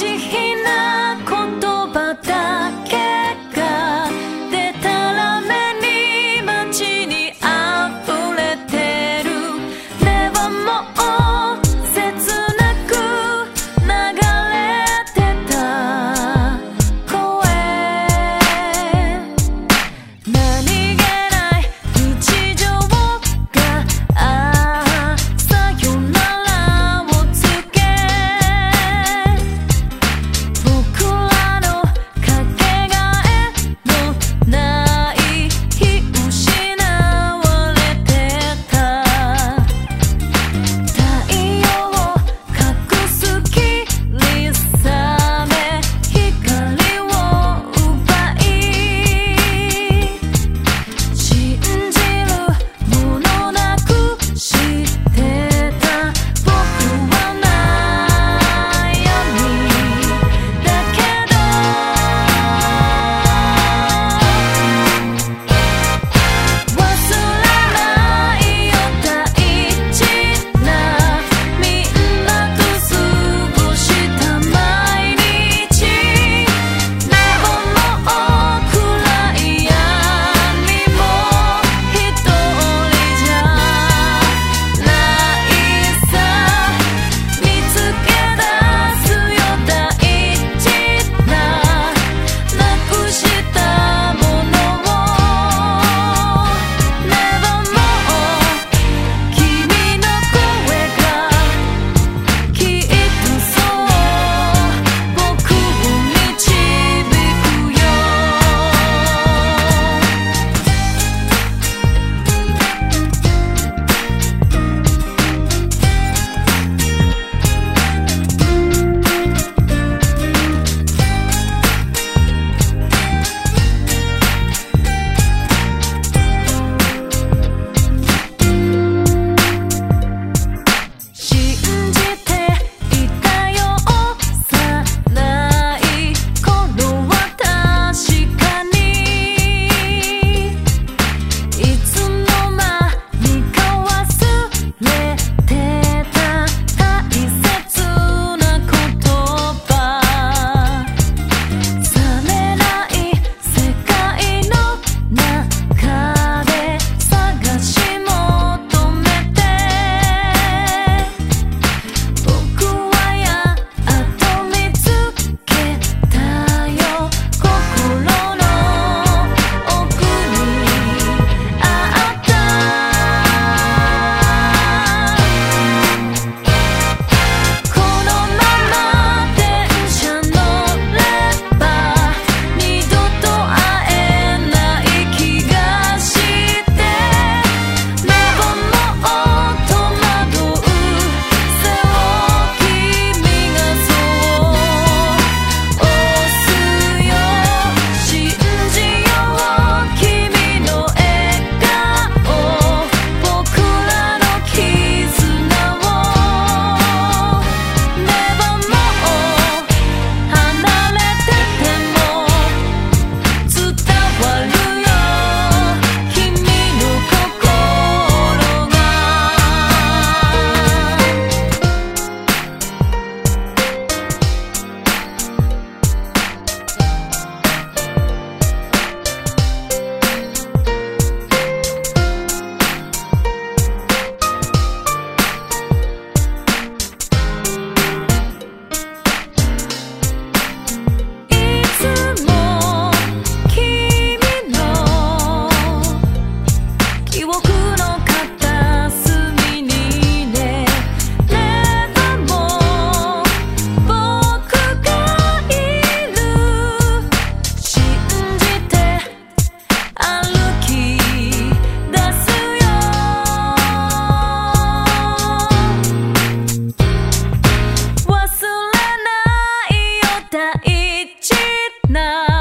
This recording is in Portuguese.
de rir. now